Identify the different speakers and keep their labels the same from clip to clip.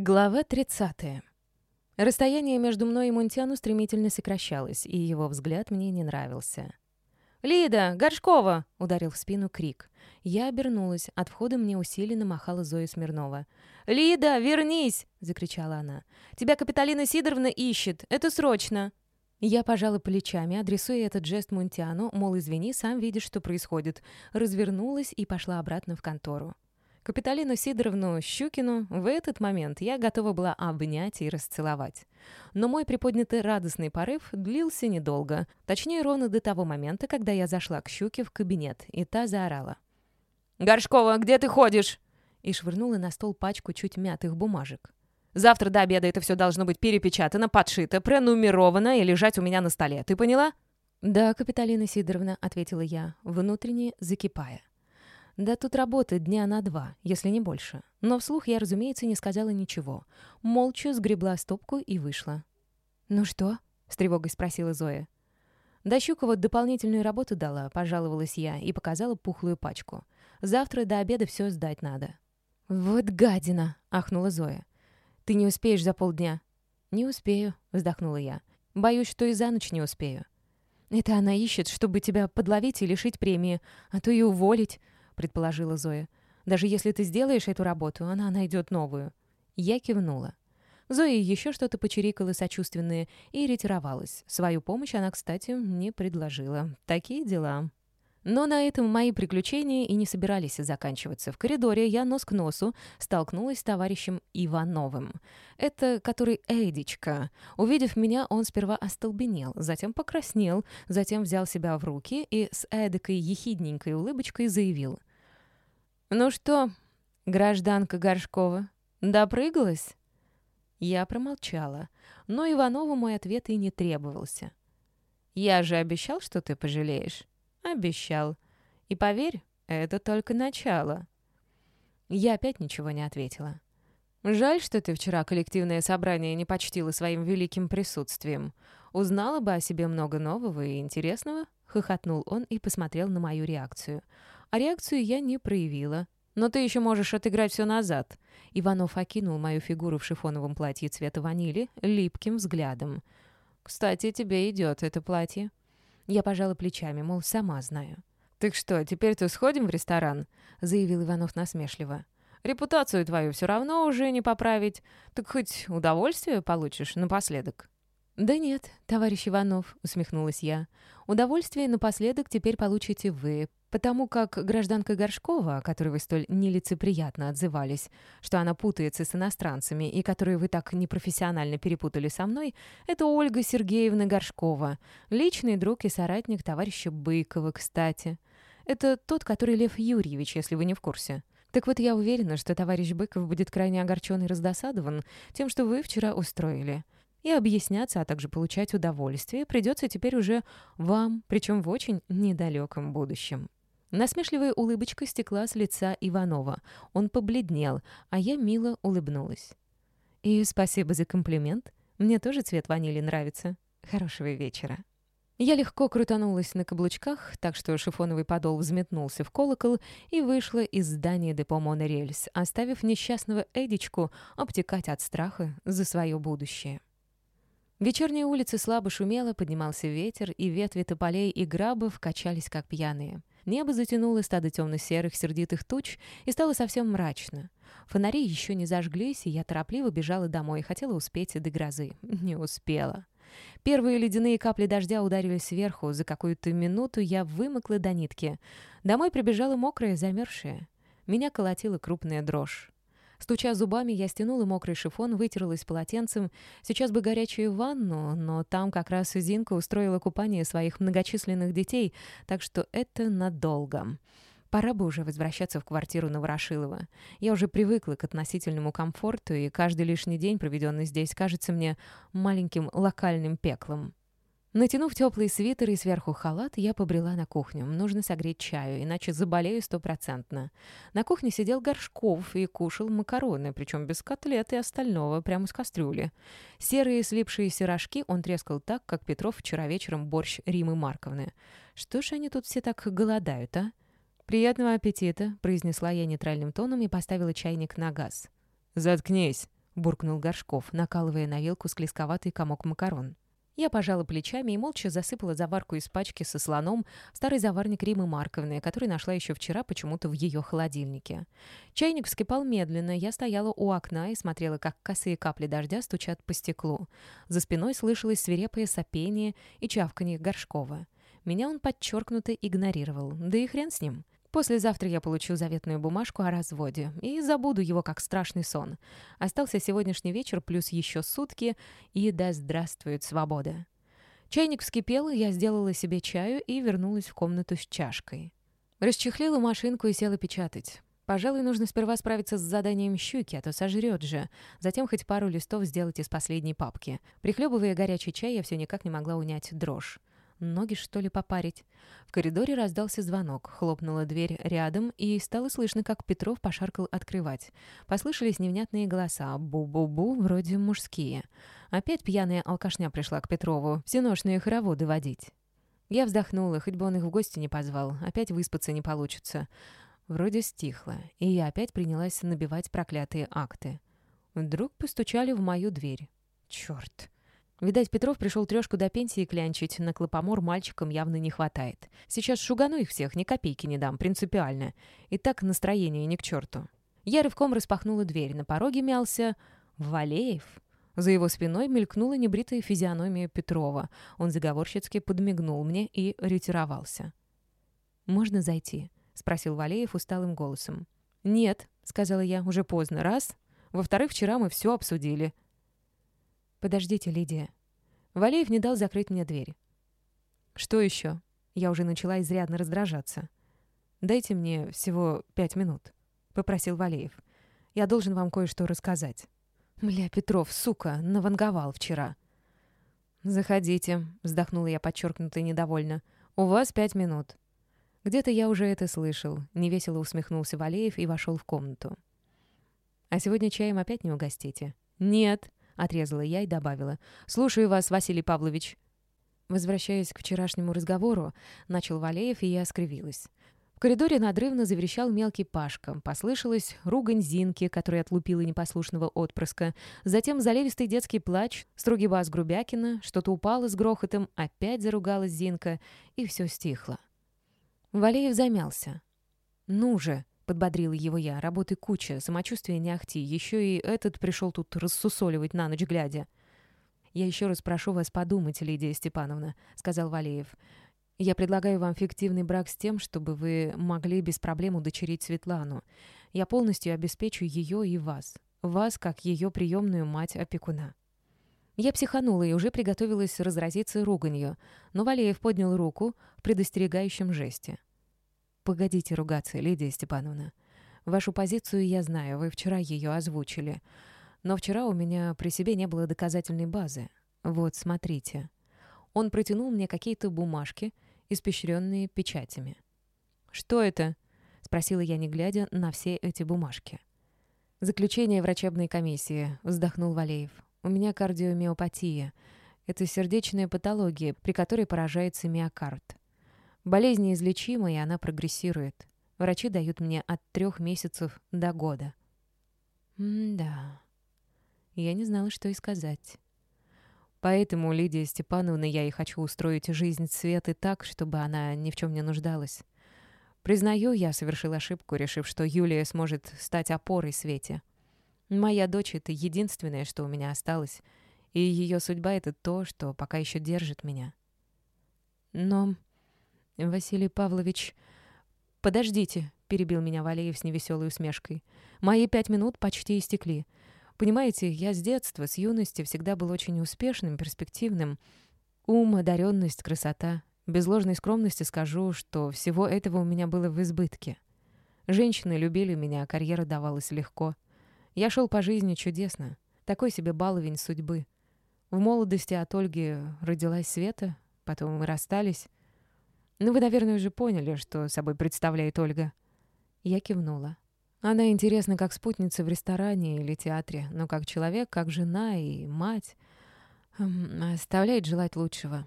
Speaker 1: Глава 30. Расстояние между мной и Мунтяну стремительно сокращалось, и его взгляд мне не нравился. «Лида! Горшкова!» — ударил в спину крик. Я обернулась. От входа мне усиленно махала Зоя Смирнова. «Лида, вернись!» — закричала она. «Тебя Капиталина Сидоровна ищет. Это срочно!» Я пожала плечами, адресуя этот жест Мунтиану, мол, извини, сам видишь, что происходит. Развернулась и пошла обратно в контору. Капиталину Сидоровну Щукину в этот момент я готова была обнять и расцеловать. Но мой приподнятый радостный порыв длился недолго, точнее, ровно до того момента, когда я зашла к Щуке в кабинет, и та заорала. «Горшкова, где ты ходишь?» и швырнула на стол пачку чуть мятых бумажек. «Завтра до обеда это все должно быть перепечатано, подшито, пронумеровано и лежать у меня на столе. Ты поняла?» «Да, Капиталина Сидоровна», — ответила я, внутренне закипая. Да тут работы дня на два, если не больше. Но вслух я, разумеется, не сказала ничего. Молча сгребла стопку и вышла. «Ну что?» — с тревогой спросила Зоя. «Да Щукова дополнительную работу дала», — пожаловалась я и показала пухлую пачку. «Завтра до обеда все сдать надо». «Вот гадина!» — ахнула Зоя. «Ты не успеешь за полдня?» «Не успею», — вздохнула я. «Боюсь, что и за ночь не успею». «Это она ищет, чтобы тебя подловить и лишить премии, а то и уволить предположила Зоя. «Даже если ты сделаешь эту работу, она найдет новую». Я кивнула. Зоя еще что-то почирикала сочувственное и ретировалась. Свою помощь она, кстати, не предложила. Такие дела. Но на этом мои приключения и не собирались заканчиваться. В коридоре я нос к носу столкнулась с товарищем Ивановым. Это который Эдичка. Увидев меня, он сперва остолбенел, затем покраснел, затем взял себя в руки и с эдакой ехидненькой улыбочкой заявил. «Ну что, гражданка Горшкова, допрыгалась?» Я промолчала, но Иванову мой ответ и не требовался. «Я же обещал, что ты пожалеешь?» «Обещал. И поверь, это только начало». Я опять ничего не ответила. «Жаль, что ты вчера коллективное собрание не почтила своим великим присутствием. Узнала бы о себе много нового и интересного?» — хохотнул он и посмотрел на мою реакцию — а реакцию я не проявила. Но ты еще можешь отыграть все назад. Иванов окинул мою фигуру в шифоновом платье цвета ванили липким взглядом. «Кстати, тебе идет это платье». Я пожала плечами, мол, сама знаю. «Так что, теперь-то сходим в ресторан?» — заявил Иванов насмешливо. «Репутацию твою все равно уже не поправить. Так хоть удовольствие получишь напоследок». «Да нет, товарищ Иванов», — усмехнулась я. «Удовольствие напоследок теперь получите вы, Потому как гражданка Горшкова, о которой вы столь нелицеприятно отзывались, что она путается с иностранцами и которую вы так непрофессионально перепутали со мной, это Ольга Сергеевна Горшкова, личный друг и соратник товарища Быкова, кстати. Это тот, который Лев Юрьевич, если вы не в курсе. Так вот, я уверена, что товарищ Быков будет крайне огорчен и раздосадован тем, что вы вчера устроили. И объясняться, а также получать удовольствие придется теперь уже вам, причем в очень недалеком будущем. Насмешливая улыбочка стекла с лица Иванова. Он побледнел, а я мило улыбнулась. «И спасибо за комплимент. Мне тоже цвет ванили нравится. Хорошего вечера». Я легко крутанулась на каблучках, так что шифоновый подол взметнулся в колокол и вышла из здания депо «Монорельс», оставив несчастного Эдичку обтекать от страха за свое будущее. Вечерняя улица слабо шумела, поднимался ветер, и ветви тополей и грабов качались как пьяные. Небо затянуло стадо темно-серых сердитых туч и стало совсем мрачно. Фонари еще не зажглись, и я торопливо бежала домой хотела успеть до грозы. Не успела. Первые ледяные капли дождя ударили сверху. За какую-то минуту я вымокла до нитки. Домой прибежала мокрая, замерзшая. Меня колотила крупная дрожь. Стуча зубами, я стянула мокрый шифон, вытерлась полотенцем. Сейчас бы горячую ванну, но там как раз Зинка устроила купание своих многочисленных детей, так что это надолго. Пора бы уже возвращаться в квартиру Новорошилова. Я уже привыкла к относительному комфорту, и каждый лишний день, проведенный здесь, кажется мне маленьким локальным пеклом. Натянув теплый свитер и сверху халат, я побрела на кухню. Нужно согреть чаю, иначе заболею стопроцентно. На кухне сидел Горшков и кушал макароны, причем без котлет и остального, прямо из кастрюли. Серые слипшиеся рожки он трескал так, как Петров вчера вечером борщ Римы Марковны. Что ж они тут все так голодают, а? «Приятного аппетита», — произнесла я нейтральным тоном и поставила чайник на газ. «Заткнись», — буркнул Горшков, накалывая на вилку склизковатый комок макарон. Я пожала плечами и молча засыпала заварку из пачки со слоном в старый заварник Римы Марковны, который нашла еще вчера почему-то в ее холодильнике. Чайник вскипал медленно, я стояла у окна и смотрела, как косые капли дождя стучат по стеклу. За спиной слышалось свирепое сопение и чавканье Горшкова. Меня он подчеркнуто игнорировал, да и хрен с ним. Послезавтра я получу заветную бумажку о разводе и забуду его как страшный сон. Остался сегодняшний вечер плюс еще сутки, и да здравствует свобода. Чайник вскипел, я сделала себе чаю и вернулась в комнату с чашкой. Расчехлила машинку и села печатать. Пожалуй, нужно сперва справиться с заданием щуки, а то сожрет же. Затем хоть пару листов сделать из последней папки. Прихлебывая горячий чай, я все никак не могла унять дрожь. Ноги, что ли, попарить? В коридоре раздался звонок, хлопнула дверь рядом, и стало слышно, как Петров пошаркал открывать. Послышались невнятные голоса, бу-бу-бу, вроде мужские. Опять пьяная алкашня пришла к Петрову, всеношные хороводы водить. Я вздохнула, хоть бы он их в гости не позвал, опять выспаться не получится. Вроде стихло, и я опять принялась набивать проклятые акты. Вдруг постучали в мою дверь. Черт! Видать, Петров пришел трешку до пенсии клянчить, на клопомор мальчикам явно не хватает. Сейчас шугану их всех, ни копейки не дам, принципиально. И так настроение ни к черту. Я рывком распахнула дверь, на пороге мялся Валеев. За его спиной мелькнула небритая физиономия Петрова. Он заговорщицки подмигнул мне и ретировался. «Можно зайти?» — спросил Валеев усталым голосом. «Нет», — сказала я, — «уже поздно. Раз. Во-вторых, вчера мы все обсудили». «Подождите, Лидия». Валеев не дал закрыть мне дверь. «Что еще?» Я уже начала изрядно раздражаться. «Дайте мне всего пять минут», — попросил Валеев. «Я должен вам кое-что рассказать». «Бля, Петров, сука, наванговал вчера». «Заходите», — вздохнула я подчеркнуто недовольно. «У вас пять минут». Где-то я уже это слышал. Невесело усмехнулся Валеев и вошел в комнату. «А сегодня чаем опять не угостите?» «Нет», Отрезала я и добавила. «Слушаю вас, Василий Павлович». Возвращаясь к вчерашнему разговору, начал Валеев, и я скривилась. В коридоре надрывно заверещал мелкий Пашка. Послышалась ругань Зинки, которая отлупила непослушного отпрыска. Затем заливистый детский плач, строгий бас Грубякина, что-то упало с грохотом, опять заругалась Зинка, и все стихло. Валеев замялся. «Ну же!» Подбодрила его я. Работы куча, самочувствие не ахти. Еще и этот пришел тут рассусоливать на ночь глядя. «Я еще раз прошу вас подумать, Лидия Степановна», — сказал Валеев. «Я предлагаю вам фиктивный брак с тем, чтобы вы могли без проблем удочерить Светлану. Я полностью обеспечу ее и вас. Вас, как ее приемную мать-опекуна». Я психанула и уже приготовилась разразиться руганью, но Валеев поднял руку в предостерегающем жесте. «Погодите ругаться, Лидия Степановна. Вашу позицию я знаю, вы вчера ее озвучили. Но вчера у меня при себе не было доказательной базы. Вот, смотрите». Он протянул мне какие-то бумажки, испещренные печатями. «Что это?» — спросила я, не глядя на все эти бумажки. «Заключение врачебной комиссии», — вздохнул Валеев. «У меня кардиомиопатия. Это сердечная патология, при которой поражается миокард. Болезнь неизлечима, и она прогрессирует. Врачи дают мне от трех месяцев до года. М-да. Я не знала, что и сказать. Поэтому, Лидия Степановна, я и хочу устроить жизнь Светы так, чтобы она ни в чем не нуждалась. Признаю, я совершил ошибку, решив, что Юлия сможет стать опорой Свете. Моя дочь — это единственное, что у меня осталось, и ее судьба — это то, что пока еще держит меня. Но «Василий Павлович...» «Подождите», — перебил меня Валеев с невеселой усмешкой. «Мои пять минут почти истекли. Понимаете, я с детства, с юности всегда был очень успешным, перспективным. Ум, одаренность, красота. Без ложной скромности скажу, что всего этого у меня было в избытке. Женщины любили меня, карьера давалась легко. Я шел по жизни чудесно. Такой себе баловень судьбы. В молодости от Ольги родилась Света, потом мы расстались. «Ну, вы, наверное, уже поняли, что собой представляет Ольга». Я кивнула. Она интересна как спутница в ресторане или театре, но как человек, как жена и мать эм, оставляет желать лучшего.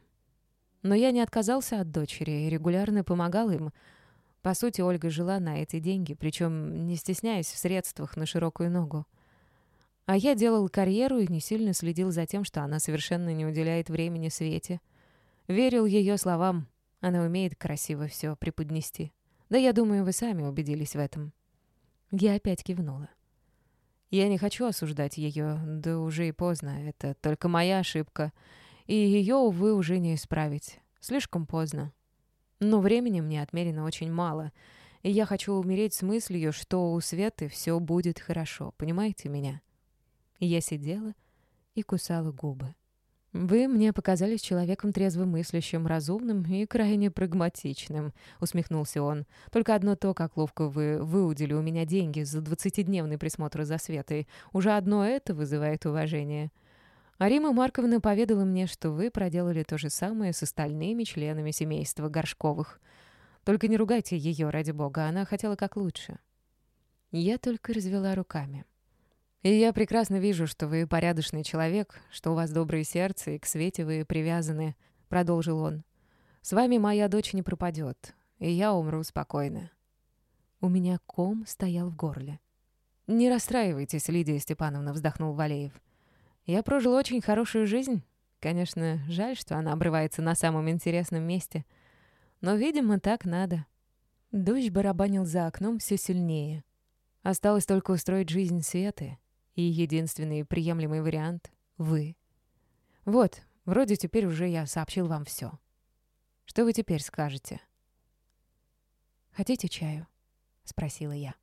Speaker 1: Но я не отказался от дочери и регулярно помогал им. По сути, Ольга жила на эти деньги, причем не стесняясь в средствах на широкую ногу. А я делал карьеру и не сильно следил за тем, что она совершенно не уделяет времени Свете. Верил ее словам. Она умеет красиво все преподнести. Да я думаю, вы сами убедились в этом. Я опять кивнула. Я не хочу осуждать ее, да уже и поздно. Это только моя ошибка. И ее, увы, уже не исправить. Слишком поздно. Но времени мне отмерено очень мало. И я хочу умереть с мыслью, что у Светы все будет хорошо. Понимаете меня? Я сидела и кусала губы. «Вы мне показались человеком трезвомыслящим, разумным и крайне прагматичным», — усмехнулся он. «Только одно то, как ловко вы выудили у меня деньги за двадцатидневный присмотр за Светой. Уже одно это вызывает уважение. А Марковна поведала мне, что вы проделали то же самое с остальными членами семейства Горшковых. Только не ругайте ее, ради бога, она хотела как лучше». Я только развела руками. И я прекрасно вижу, что вы порядочный человек, что у вас доброе сердце, и к Свете вы привязаны», — продолжил он. «С вами моя дочь не пропадет, и я умру спокойно». У меня ком стоял в горле. «Не расстраивайтесь, Лидия Степановна», — вздохнул Валеев. «Я прожил очень хорошую жизнь. Конечно, жаль, что она обрывается на самом интересном месте. Но, видимо, так надо». Дождь барабанил за окном все сильнее. Осталось только устроить жизнь Светы. И единственный приемлемый вариант — вы. Вот, вроде теперь уже я сообщил вам все. Что вы теперь скажете? «Хотите чаю?» — спросила я.